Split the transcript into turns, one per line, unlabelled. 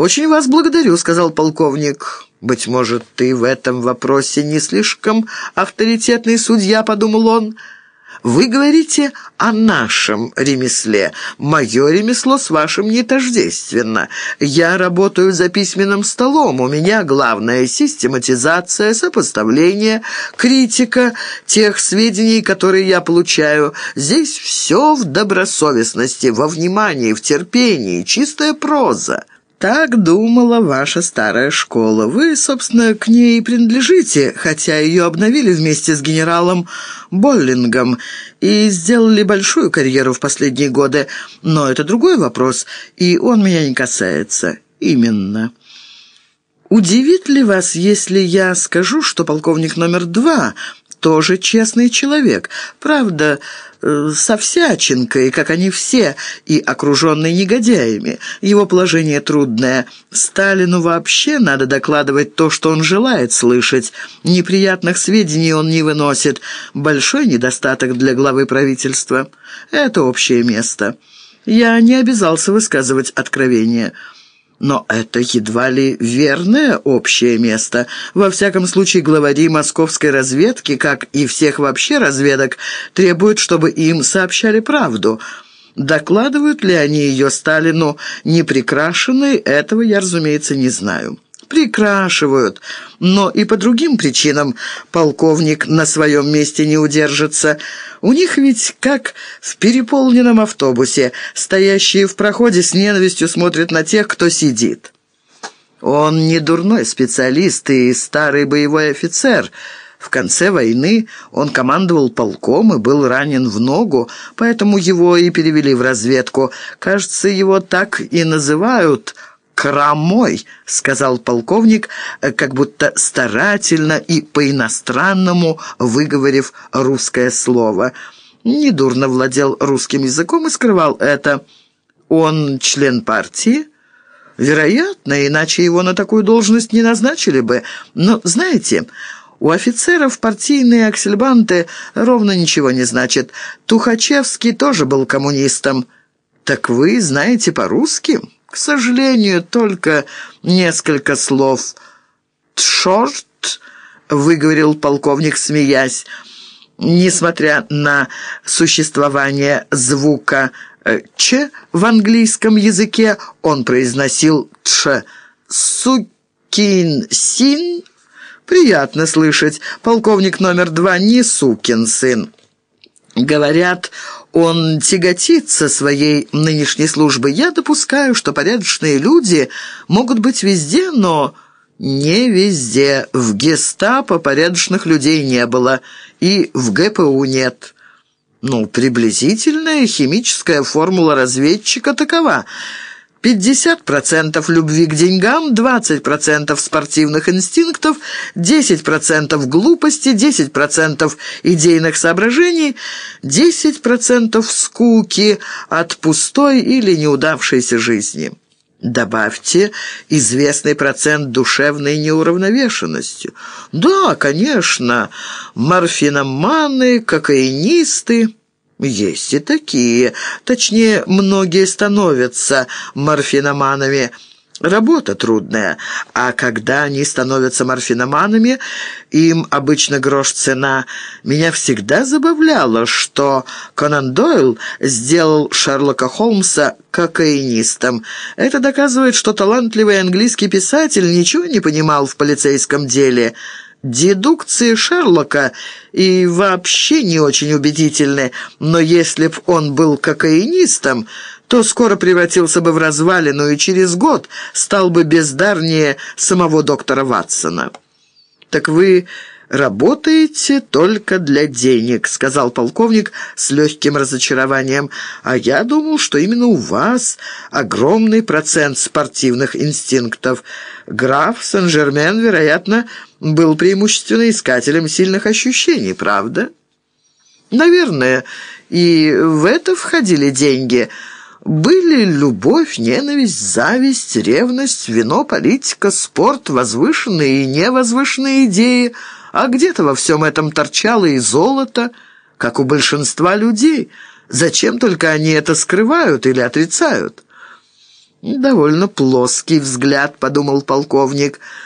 «Очень вас благодарю», — сказал полковник. «Быть может, ты в этом вопросе не слишком авторитетный судья», — подумал он. «Вы говорите о нашем ремесле. Мое ремесло с вашим не тождественно. Я работаю за письменным столом. У меня главная систематизация, сопоставление, критика тех сведений, которые я получаю. Здесь все в добросовестности, во внимании, в терпении, чистая проза». Так думала ваша старая школа. Вы, собственно, к ней и принадлежите, хотя ее обновили вместе с генералом Боллингом и сделали большую карьеру в последние годы. Но это другой вопрос, и он меня не касается. Именно. Удивит ли вас, если я скажу, что полковник номер два тоже честный человек? Правда э, со всячинкой, как они все, и окруженный негодяями. Его положение трудное. Сталину вообще надо докладывать то, что он желает слышать. Неприятных сведений он не выносит. Большой недостаток для главы правительства. Это общее место. Я не обязался высказывать откровения. Но это едва ли верное общее место. Во всяком случае, главари московской разведки, как и всех вообще разведок, требуют, чтобы им сообщали правду. Докладывают ли они ее Сталину неприкрашенной, этого я, разумеется, не знаю» прикрашивают, но и по другим причинам полковник на своем месте не удержится. У них ведь как в переполненном автобусе, стоящие в проходе с ненавистью смотрят на тех, кто сидит. Он не дурной специалист и старый боевой офицер. В конце войны он командовал полком и был ранен в ногу, поэтому его и перевели в разведку. Кажется, его так и называют «Крамой», — сказал полковник, как будто старательно и по-иностранному выговорив русское слово. Недурно владел русским языком и скрывал это. «Он член партии?» «Вероятно, иначе его на такую должность не назначили бы. Но, знаете...» У офицеров партийные аксельбанты ровно ничего не значат. Тухачевский тоже был коммунистом. «Так вы знаете по-русски?» К сожалению, только несколько слов. «Тшорт», — выговорил полковник, смеясь, несмотря на существование звука э, «ч» в английском языке, он произносил «тш». «Сукин син» Приятно слышать. Полковник номер два не сукин сын. Говорят, он тяготится своей нынешней службой. Я допускаю, что порядочные люди могут быть везде, но не везде. В гестапо порядочных людей не было, и в ГПУ нет. Ну, приблизительная химическая формула разведчика такова – 50% любви к деньгам, 20% спортивных инстинктов, 10% глупости, 10% идейных соображений, 10% скуки от пустой или неудавшейся жизни. Добавьте известный процент душевной неуравновешенности. Да, конечно, морфиноманы, кокаинисты... Есть и такие. Точнее, многие становятся морфиноманами. Работа трудная, а когда они становятся морфиноманами, им обычно грош цена. Меня всегда забавляло, что Конан Дойл сделал Шерлока Холмса кокаинистом. Это доказывает, что талантливый английский писатель ничего не понимал в полицейском деле – Дедукции Шерлока и вообще не очень убедительны, но если б он был кокаинистом, то скоро превратился бы в развалину и через год стал бы бездарнее самого доктора Ватсона. «Так вы работаете только для денег», — сказал полковник с легким разочарованием. «А я думал, что именно у вас огромный процент спортивных инстинктов. Граф Сен-Жермен, вероятно, был преимущественно искателем сильных ощущений, правда?» «Наверное, и в это входили деньги». Были любовь, ненависть, зависть, ревность, вино, политика, спорт, возвышенные и невозвышенные идеи – а где-то во всем этом торчало и золото, как у большинства людей. Зачем только они это скрывают или отрицают? «Довольно плоский взгляд», — подумал полковник.